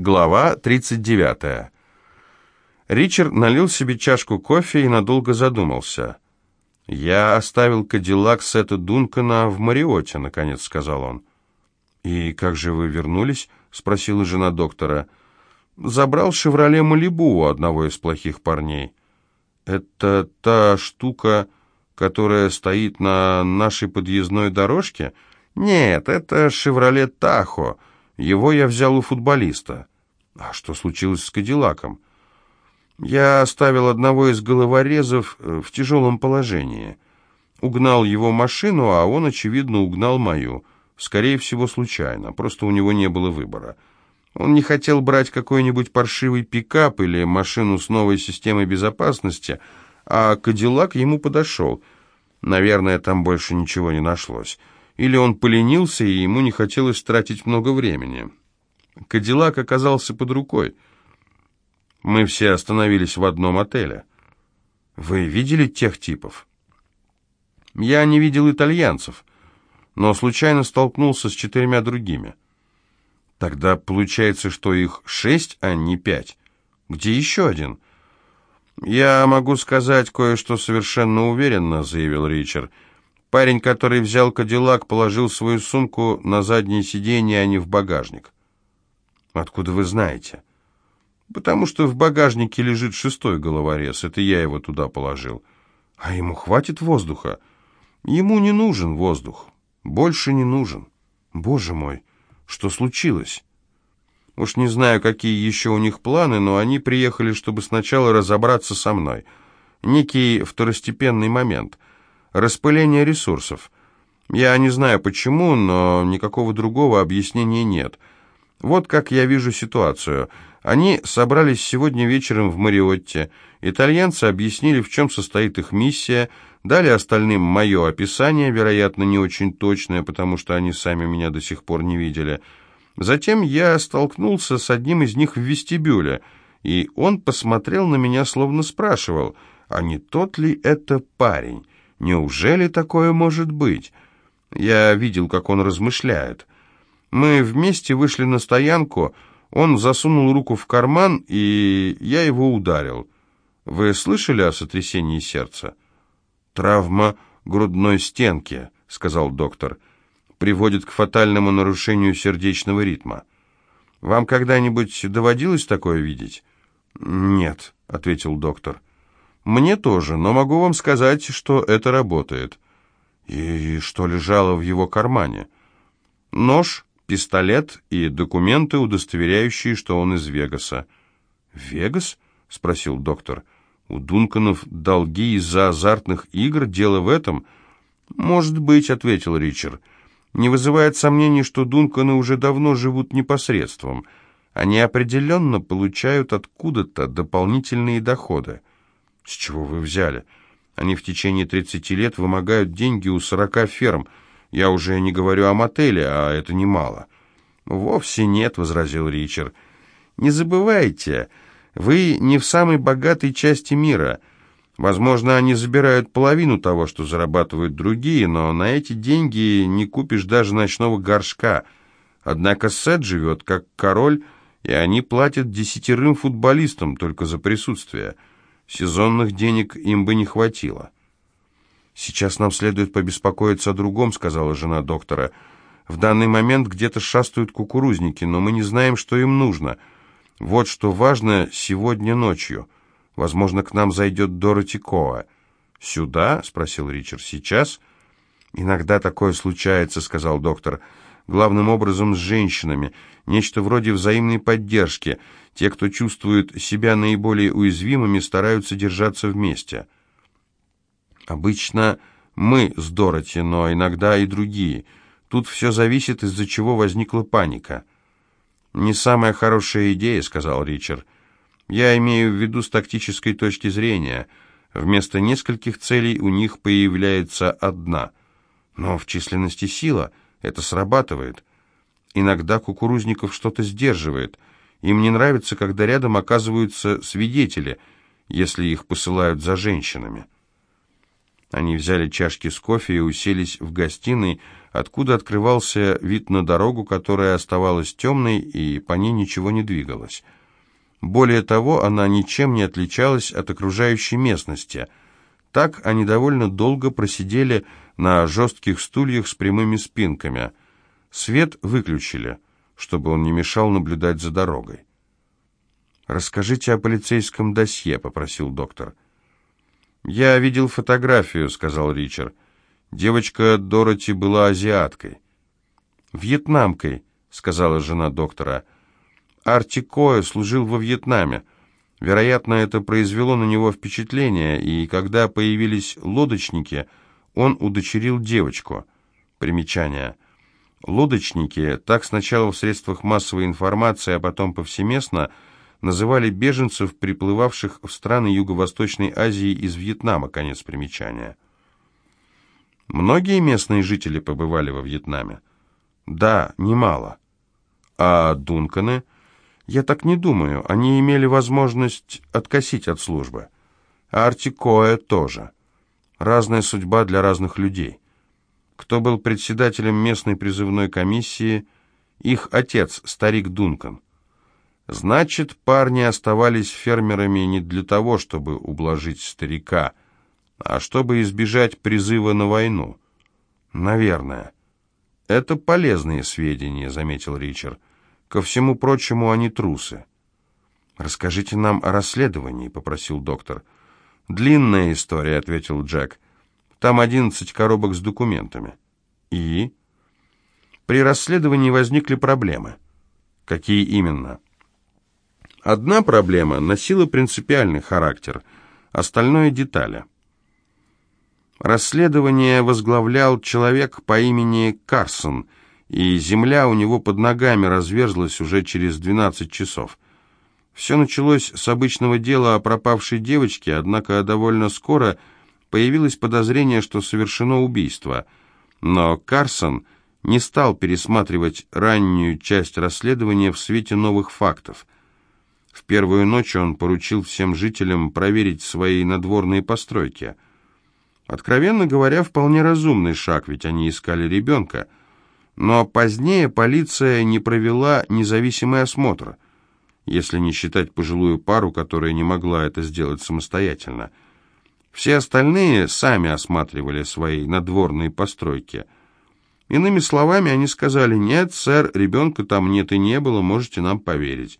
Глава 39. Ричард налил себе чашку кофе и надолго задумался. «Я оставил Кадиллак Сета Дункана в Мариоте», — наконец сказал он. «И как же вы вернулись?» — спросила жена доктора. «Забрал «Шевроле Малибу» у одного из плохих парней. Это та штука, которая стоит на нашей подъездной дорожке? Нет, это «Шевроле Тахо». Его я взял у футболиста. А что случилось с Кадиллаком? Я оставил одного из головорезов э, в тяжелом положении. Угнал его машину, а он, очевидно, угнал мою. Скорее всего, случайно. Просто у него не было выбора. Он не хотел брать какой-нибудь паршивый пикап или машину с новой системой безопасности, а Кадиллак ему подошел. Наверное, там больше ничего не нашлось или он поленился, и ему не хотелось тратить много времени. Кадиллак оказался под рукой. Мы все остановились в одном отеле. Вы видели тех типов? Я не видел итальянцев, но случайно столкнулся с четырьмя другими. Тогда получается, что их шесть, а не пять. Где еще один? Я могу сказать кое-что совершенно уверенно, заявил Ричард. Парень, который взял Кадиллак, положил свою сумку на заднее сиденье, а не в багажник. Откуда вы знаете? Потому что в багажнике лежит шестой головорез. Это я его туда положил. А ему хватит воздуха? Ему не нужен воздух. Больше не нужен. Боже мой, что случилось? Уж не знаю, какие еще у них планы, но они приехали, чтобы сначала разобраться со мной. Некий второстепенный момент — Распыление ресурсов. Я не знаю почему, но никакого другого объяснения нет. Вот как я вижу ситуацию. Они собрались сегодня вечером в Мариотте. Итальянцы объяснили, в чем состоит их миссия, дали остальным мое описание, вероятно, не очень точное, потому что они сами меня до сих пор не видели. Затем я столкнулся с одним из них в вестибюле, и он посмотрел на меня, словно спрашивал, а не тот ли это парень? Неужели такое может быть? Я видел, как он размышляет. Мы вместе вышли на стоянку, он засунул руку в карман, и я его ударил. Вы слышали о сотрясении сердца? Травма грудной стенки, сказал доктор, приводит к фатальному нарушению сердечного ритма. Вам когда-нибудь доводилось такое видеть? Нет, ответил доктор. «Мне тоже, но могу вам сказать, что это работает». «И что лежало в его кармане?» «Нож, пистолет и документы, удостоверяющие, что он из Вегаса». «Вегас?» — спросил доктор. «У Дунканов долги из-за азартных игр? Дело в этом?» «Может быть», — ответил Ричард. «Не вызывает сомнений, что Дунканы уже давно живут непосредством. Они определенно получают откуда-то дополнительные доходы». С чего вы взяли? Они в течение 30 лет вымогают деньги у 40 ферм. Я уже не говорю о мотеле, а это немало. Вовсе нет, возразил Ричард. Не забывайте, вы не в самой богатой части мира. Возможно, они забирают половину того, что зарабатывают другие, но на эти деньги не купишь даже ночного горшка. Однако Сет живет как король, и они платят десятерым футболистам только за присутствие. Сезонных денег им бы не хватило. «Сейчас нам следует побеспокоиться о другом», — сказала жена доктора. «В данный момент где-то шастают кукурузники, но мы не знаем, что им нужно. Вот что важно сегодня ночью. Возможно, к нам зайдет Дороти Коа». «Сюда?» — спросил Ричард. «Сейчас?» «Иногда такое случается», — сказал доктор. «Главным образом с женщинами. Нечто вроде взаимной поддержки. Те, кто чувствует себя наиболее уязвимыми, стараются держаться вместе. Обычно мы с Дороти, но иногда и другие. Тут все зависит, из-за чего возникла паника. «Не самая хорошая идея», — сказал Ричард. «Я имею в виду с тактической точки зрения. Вместо нескольких целей у них появляется одна. Но в численности сила это срабатывает. Иногда кукурузников что-то сдерживает. Им не нравится, когда рядом оказываются свидетели, если их посылают за женщинами. Они взяли чашки с кофе и уселись в гостиной, откуда открывался вид на дорогу, которая оставалась темной, и по ней ничего не двигалось. Более того, она ничем не отличалась от окружающей местности. Так они довольно долго просидели на жестких стульях с прямыми спинками. Свет выключили, чтобы он не мешал наблюдать за дорогой. «Расскажите о полицейском досье», — попросил доктор. «Я видел фотографию», — сказал Ричард. «Девочка Дороти была азиаткой». «Вьетнамкой», — сказала жена доктора. «Арти Коэ служил во Вьетнаме. Вероятно, это произвело на него впечатление, и когда появились лодочники, он удочерил девочку». Примечание. Лодочники, так сначала в средствах массовой информации, а потом повсеместно – называли беженцев, приплывавших в страны Юго-Восточной Азии из Вьетнама, конец примечания. Многие местные жители побывали во Вьетнаме? Да, немало. А Дунканы? Я так не думаю. Они имели возможность откосить от службы. А Артикоэ тоже. Разная судьба для разных людей. Кто был председателем местной призывной комиссии? Их отец, старик Дункан. Значит, парни оставались фермерами не для того, чтобы ублажить старика, а чтобы избежать призыва на войну. Наверное. Это полезные сведения, заметил Ричард. Ко всему прочему, они трусы. «Расскажите нам о расследовании», — попросил доктор. «Длинная история», — ответил Джек. «Там одиннадцать коробок с документами». «И?» «При расследовании возникли проблемы». «Какие именно?» Одна проблема носила принципиальный характер, остальное – детали. Расследование возглавлял человек по имени Карсон, и земля у него под ногами разверзлась уже через 12 часов. Все началось с обычного дела о пропавшей девочке, однако довольно скоро появилось подозрение, что совершено убийство. Но Карсон не стал пересматривать раннюю часть расследования в свете новых фактов – в первую ночь он поручил всем жителям проверить свои надворные постройки. Откровенно говоря, вполне разумный шаг, ведь они искали ребенка. Но позднее полиция не провела независимый осмотр, если не считать пожилую пару, которая не могла это сделать самостоятельно. Все остальные сами осматривали свои надворные постройки. Иными словами, они сказали, «Нет, сэр, ребенка там нет и не было, можете нам поверить».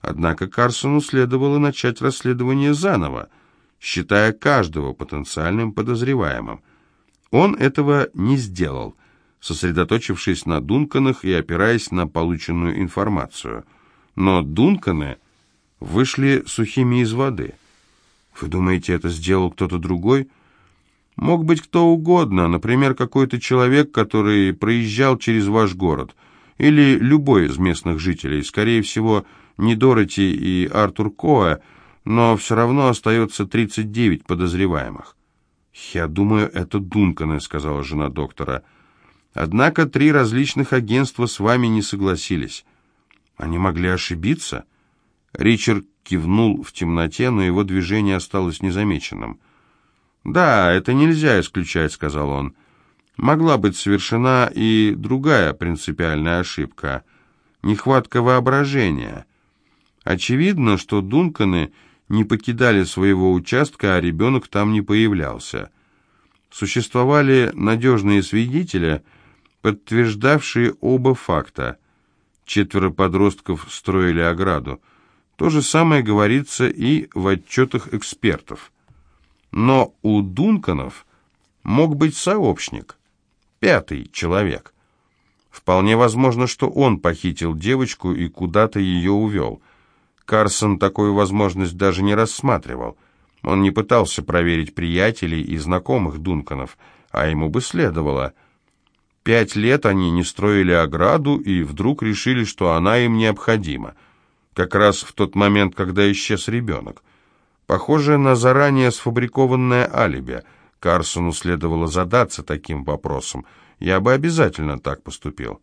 Однако Карсону следовало начать расследование заново, считая каждого потенциальным подозреваемым. Он этого не сделал, сосредоточившись на Дунканах и опираясь на полученную информацию. Но Дунканы вышли сухими из воды. Вы думаете, это сделал кто-то другой? Мог быть кто угодно, например, какой-то человек, который проезжал через ваш город, или любой из местных жителей, скорее всего, не Дороти и Артур Коа, но все равно остается 39 подозреваемых. «Я думаю, это Дунканы», — сказала жена доктора. «Однако три различных агентства с вами не согласились. Они могли ошибиться?» Ричард кивнул в темноте, но его движение осталось незамеченным. «Да, это нельзя исключать», — сказал он. «Могла быть совершена и другая принципиальная ошибка. Нехватка воображения». Очевидно, что Дунканы не покидали своего участка, а ребенок там не появлялся. Существовали надежные свидетели, подтверждавшие оба факта. Четверо подростков строили ограду. То же самое говорится и в отчетах экспертов. Но у Дунканов мог быть сообщник, пятый человек. Вполне возможно, что он похитил девочку и куда-то ее увел – Карсон такую возможность даже не рассматривал. Он не пытался проверить приятелей и знакомых Дунканов, а ему бы следовало. Пять лет они не строили ограду и вдруг решили, что она им необходима. Как раз в тот момент, когда исчез ребенок. Похоже на заранее сфабрикованное алиби. Карсону следовало задаться таким вопросом. Я бы обязательно так поступил.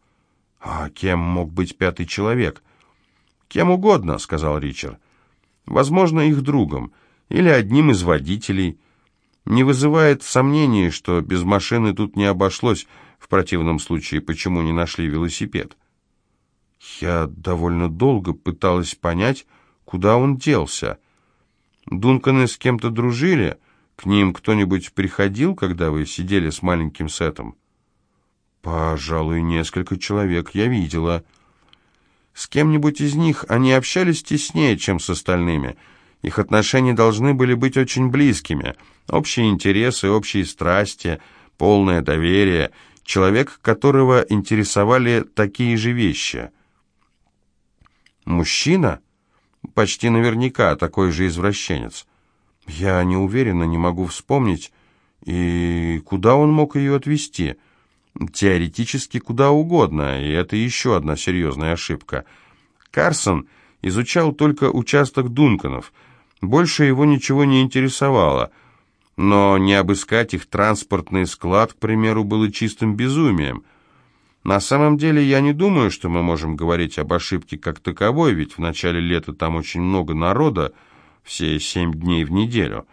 А кем мог быть пятый человек? — «Кем угодно», — сказал Ричард. «Возможно, их другом или одним из водителей. Не вызывает сомнений, что без машины тут не обошлось, в противном случае почему не нашли велосипед. Я довольно долго пыталась понять, куда он делся. Дунканы с кем-то дружили? К ним кто-нибудь приходил, когда вы сидели с маленьким Сетом? Пожалуй, несколько человек я видела. С кем-нибудь из них они общались теснее, чем с остальными. Их отношения должны были быть очень близкими. Общие интересы, общие страсти, полное доверие. Человек, которого интересовали такие же вещи. Мужчина? Почти наверняка такой же извращенец. Я не уверена, не могу вспомнить. И куда он мог ее отвезти? Теоретически куда угодно, и это еще одна серьезная ошибка. Карсон изучал только участок Дунканов. Больше его ничего не интересовало. Но не обыскать их транспортный склад, к примеру, было чистым безумием. На самом деле я не думаю, что мы можем говорить об ошибке как таковой, ведь в начале лета там очень много народа, все семь дней в неделю.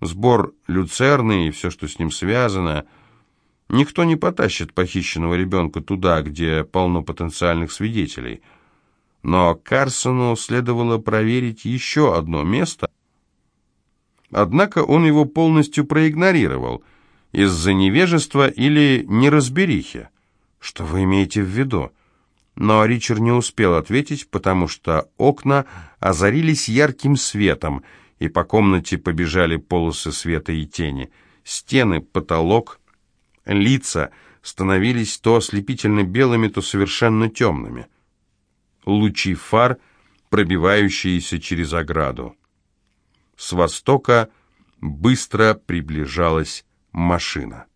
Сбор люцерны и все, что с ним связано. Никто не потащит похищенного ребенка туда, где полно потенциальных свидетелей. Но Карсону следовало проверить еще одно место. Однако он его полностью проигнорировал из-за невежества или неразберихи. Что вы имеете в виду? Но Ричард не успел ответить, потому что окна озарились ярким светом, и по комнате побежали полосы света и тени. Стены, потолок, лица становились то ослепительно белыми, то совершенно темными. Лучи фар, пробивающиеся через ограду. С востока быстро приближалась машина.